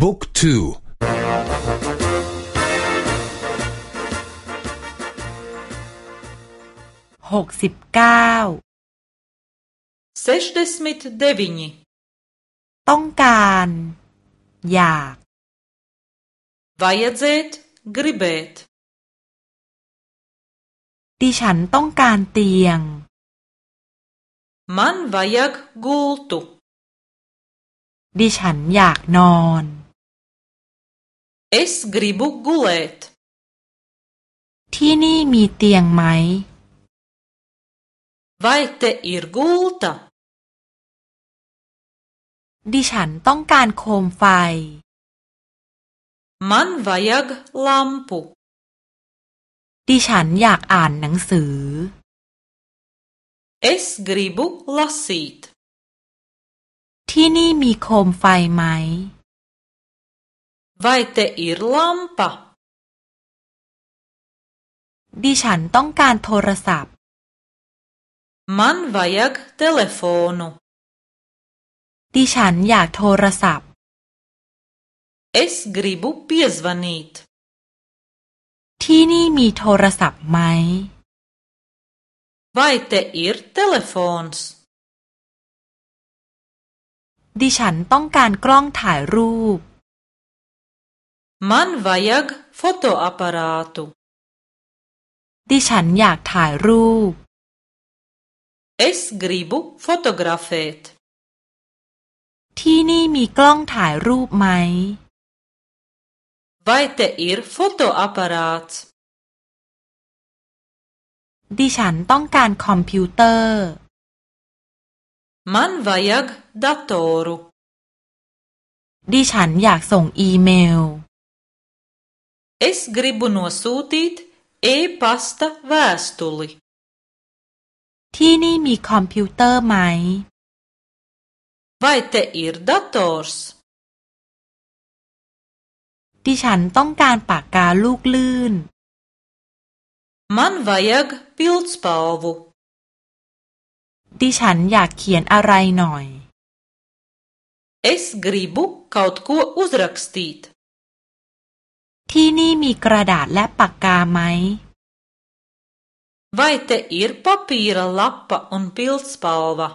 book two หกสิบเก้า sešdesmit deviņi ต้องการ อยาก vajadzēt gribēt ดิฉันต้องการเตียง man vajag gultu ดิฉันอยากนอน es gribu gulēt ที่นี่มีเตียงไหม vai te ir gulta ดิฉันต้องการโคมไฟ man vajag lampu ดิฉันอยากอ่านหนังสือ es gribu lasīt ที่นี่มีโคมไฟไหม vai te ir lampa ดิฉันต้องการโทรศัพท์ man vajag telefonu ดิฉันอยากโทรศัพท์ es gribu piezvanīt ที่นี่มีโทรศัพท์ไหม vai te ir telefons ดิฉันต้องการกล้องถ่ายรูป man vajag fotoaparātu ดิฉันอยากถ่ายรูป es gribu fotografēt ที่นี่มีกล้องถ่ายรูปไหม vai te ir fotoaparāts ดิฉันต้องการคอมพิวเตอร์ man vajag datoru ดิฉันอยากส่งอีเมล es gribu nosūtīt e-pasta vēstuli ที่นี่มีคอมพิวเตอร์ไหม vai te ir dators ดิฉันต้องการปากกาลูกลื่น man vajag pildspalvu ดิฉันอยากเขียนอะไรหน่อย es gribu kaut ko uzrakstīt ที่นี่มีกระดาษและปากกาไหม vai te ir papīra lapa un pildspalva